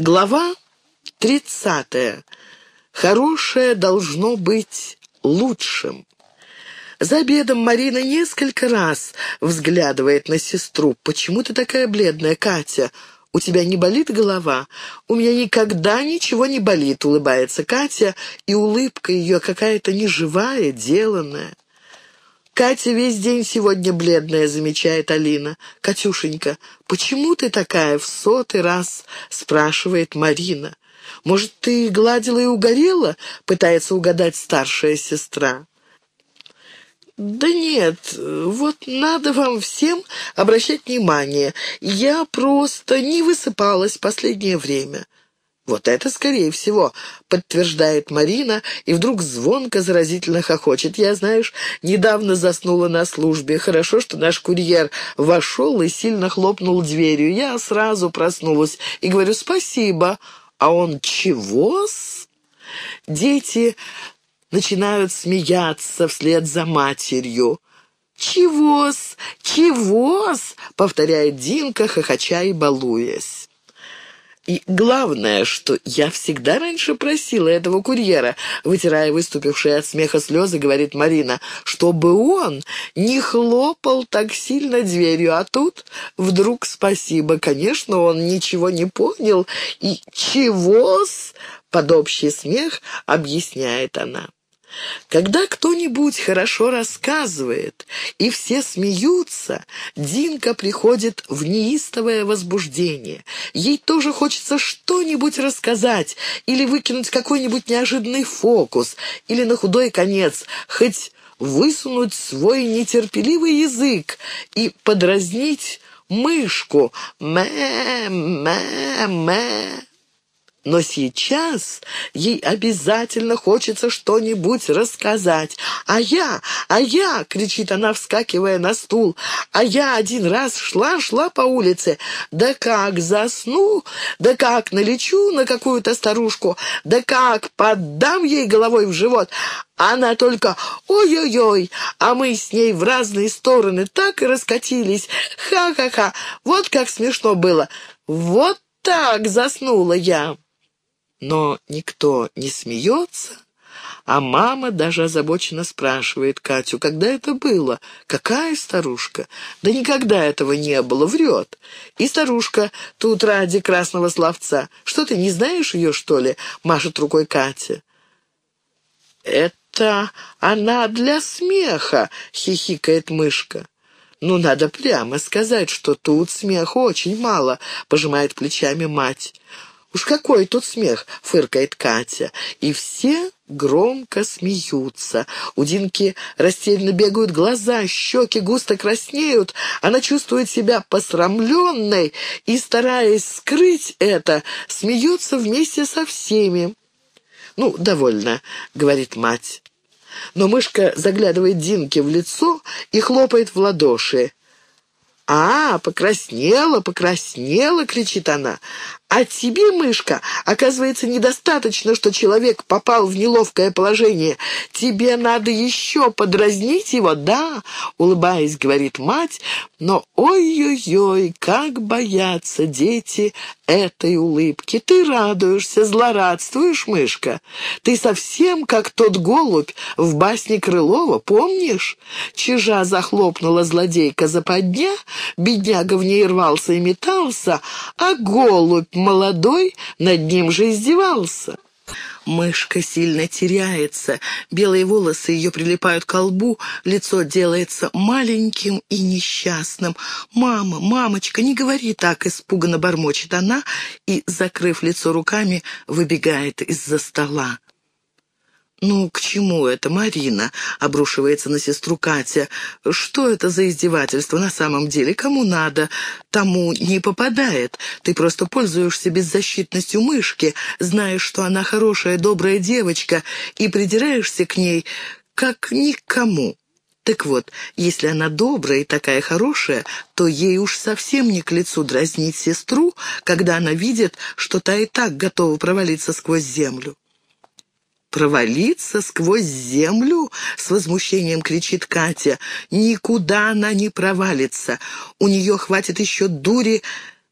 Глава тридцатая. Хорошее должно быть лучшим. За обедом Марина несколько раз взглядывает на сестру. «Почему ты такая бледная, Катя? У тебя не болит голова?» «У меня никогда ничего не болит», — улыбается Катя, и улыбка ее какая-то неживая, деланная. «Катя весь день сегодня бледная», — замечает Алина. «Катюшенька, почему ты такая в сотый раз?» — спрашивает Марина. «Может, ты гладила и угорела?» — пытается угадать старшая сестра. «Да нет, вот надо вам всем обращать внимание. Я просто не высыпалась последнее время. «Вот это, скорее всего», — подтверждает Марина, и вдруг звонко заразительно хохочет. «Я, знаешь, недавно заснула на службе. Хорошо, что наш курьер вошел и сильно хлопнул дверью. Я сразу проснулась и говорю «спасибо». А он «чего-с?» Дети начинают смеяться вслед за матерью. «Чего-с? Чего-с?» — повторяет Динка, хохоча и балуясь. И главное, что я всегда раньше просила этого курьера, вытирая выступившие от смеха слезы, говорит Марина, чтобы он не хлопал так сильно дверью, а тут вдруг спасибо. Конечно, он ничего не понял, и чего-с, под общий смех, объясняет она. Когда кто-нибудь хорошо рассказывает, и все смеются, Динка приходит в неистовое возбуждение. Ей тоже хочется что-нибудь рассказать или выкинуть какой-нибудь неожиданный фокус, или на худой конец хоть высунуть свой нетерпеливый язык и подразнить мышку «мэ-мэ-мэ». Но сейчас ей обязательно хочется что-нибудь рассказать. «А я! А я!» — кричит она, вскакивая на стул. «А я один раз шла-шла по улице. Да как засну, да как налечу на какую-то старушку, да как поддам ей головой в живот. Она только «Ой-ой-ой!» А мы с ней в разные стороны так и раскатились. Ха-ха-ха! Вот как смешно было! Вот так заснула я!» Но никто не смеется, а мама даже озабоченно спрашивает Катю, когда это было? Какая старушка? Да никогда этого не было, врет. И старушка тут ради красного словца. Что ты, не знаешь ее, что ли? Машет рукой Катя. Это она для смеха, хихикает мышка. «Ну, надо прямо сказать, что тут смеха очень мало», — пожимает плечами мать. «Уж какой тут смех!» — фыркает Катя. И все громко смеются. У Динки растерянно бегают глаза, щеки густо краснеют. Она чувствует себя посрамленной и, стараясь скрыть это, смеется вместе со всеми. «Ну, довольно», — говорит мать. Но мышка заглядывает Динке в лицо и хлопает в ладоши. «А, покраснела, покраснела!» — кричит она. А тебе, мышка, оказывается, недостаточно, что человек попал в неловкое положение. Тебе надо еще подразнить его, да?» — улыбаясь, говорит мать. «Но ой-ой-ой, как боятся дети этой улыбки. Ты радуешься, злорадствуешь, мышка. Ты совсем как тот голубь в басне Крылова, помнишь? Чижа захлопнула злодейка западня, бедняга в ней рвался и метался, а голубь молодой над ним же издевался. Мышка сильно теряется, белые волосы ее прилипают к лбу, лицо делается маленьким и несчастным. «Мама, мамочка, не говори так!» — испуганно бормочет она и, закрыв лицо руками, выбегает из-за стола. «Ну, к чему это, Марина?» — обрушивается на сестру Катя. «Что это за издевательство на самом деле? Кому надо, тому не попадает. Ты просто пользуешься беззащитностью мышки, знаешь, что она хорошая, добрая девочка, и придираешься к ней, как ни к кому». Так вот, если она добрая и такая хорошая, то ей уж совсем не к лицу дразнить сестру, когда она видит, что та и так готова провалиться сквозь землю провалиться сквозь землю?» — с возмущением кричит Катя. «Никуда она не провалится. У нее хватит еще дури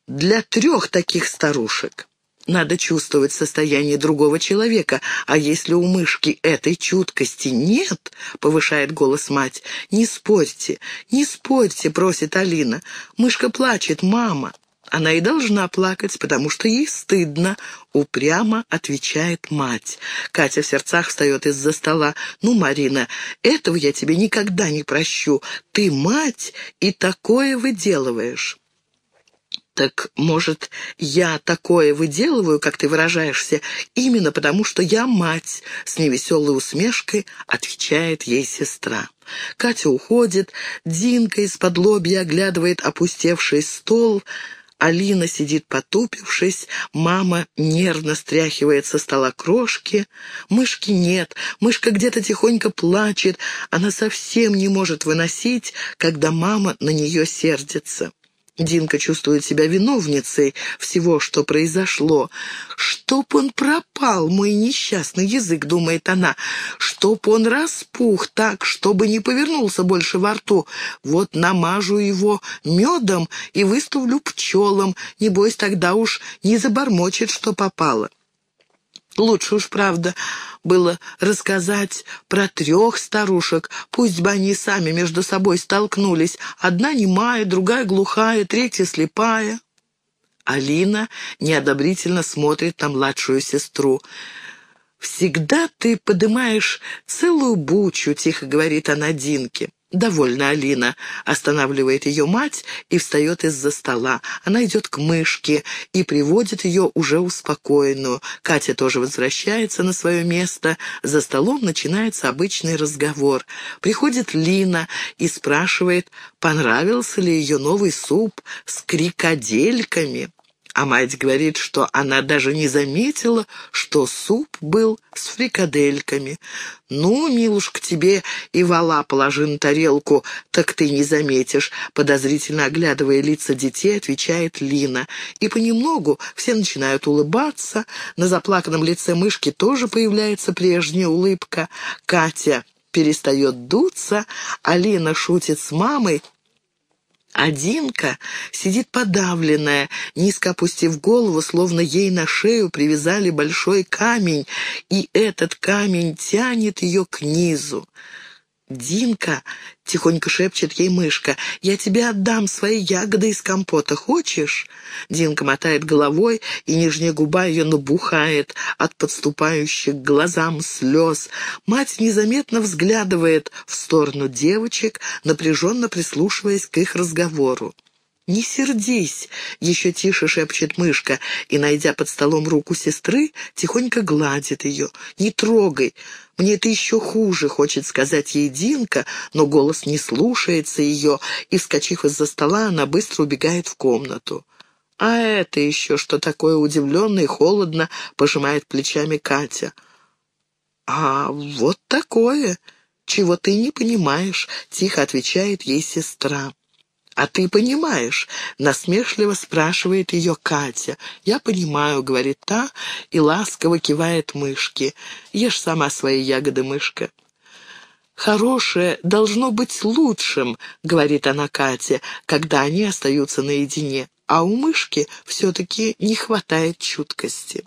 для трех таких старушек». Надо чувствовать состояние другого человека, а если у мышки этой чуткости нет, — повышает голос мать, — не спорьте, не спорьте, — просит Алина. Мышка плачет, мама. Она и должна плакать, потому что ей стыдно, — упрямо отвечает мать. Катя в сердцах встает из-за стола. «Ну, Марина, этого я тебе никогда не прощу. Ты мать и такое выделываешь». «Так, может, я такое выделываю, как ты выражаешься, именно потому, что я мать?» С невеселой усмешкой отвечает ей сестра. Катя уходит, Динка из-под лобья оглядывает опустевший стол, Алина сидит потупившись, мама нервно стряхивает со стола крошки. Мышки нет, мышка где-то тихонько плачет, она совсем не может выносить, когда мама на нее сердится. Динка чувствует себя виновницей всего, что произошло. «Чтоб он пропал, мой несчастный язык», — думает она, «чтоб он распух так, чтобы не повернулся больше во рту. Вот намажу его медом и выставлю пчелам, небось тогда уж не забормочет, что попало». Лучше уж, правда, было рассказать про трех старушек, пусть бы они сами между собой столкнулись. Одна немая, другая глухая, третья слепая. Алина неодобрительно смотрит на младшую сестру. «Всегда ты подымаешь целую бучу», — тихо говорит она Динке. «Довольно, Алина», — останавливает ее мать и встает из-за стола. Она идет к мышке и приводит ее уже успокоенную. Катя тоже возвращается на свое место. За столом начинается обычный разговор. Приходит Лина и спрашивает, понравился ли ее новый суп с крикодельками. А мать говорит, что она даже не заметила, что суп был с фрикадельками. «Ну, милушка, тебе и вала положи на тарелку, так ты не заметишь», подозрительно оглядывая лица детей, отвечает Лина. И понемногу все начинают улыбаться, на заплаканном лице мышки тоже появляется прежняя улыбка. Катя перестает дуться, Алина шутит с мамой, Одинка сидит подавленная, низко опустив голову, словно ей на шею привязали большой камень, и этот камень тянет ее к низу. «Динка!» — тихонько шепчет ей мышка. «Я тебе отдам свои ягоды из компота. Хочешь?» Динка мотает головой, и нижняя губа ее набухает от подступающих к глазам слез. Мать незаметно взглядывает в сторону девочек, напряженно прислушиваясь к их разговору. «Не сердись!» — еще тише шепчет мышка, и, найдя под столом руку сестры, тихонько гладит ее. «Не трогай! Мне это еще хуже!» — хочет сказать ей Динка, но голос не слушается ее, и, вскочив из-за стола, она быстро убегает в комнату. «А это еще что такое удивленно и холодно?» — пожимает плечами Катя. «А вот такое, чего ты не понимаешь», — тихо отвечает ей сестра. «А ты понимаешь?» — насмешливо спрашивает ее Катя. «Я понимаю», — говорит та и ласково кивает мышке. «Ешь сама свои ягоды, мышка». «Хорошее должно быть лучшим», — говорит она Кате, когда они остаются наедине, а у мышки все-таки не хватает чуткости.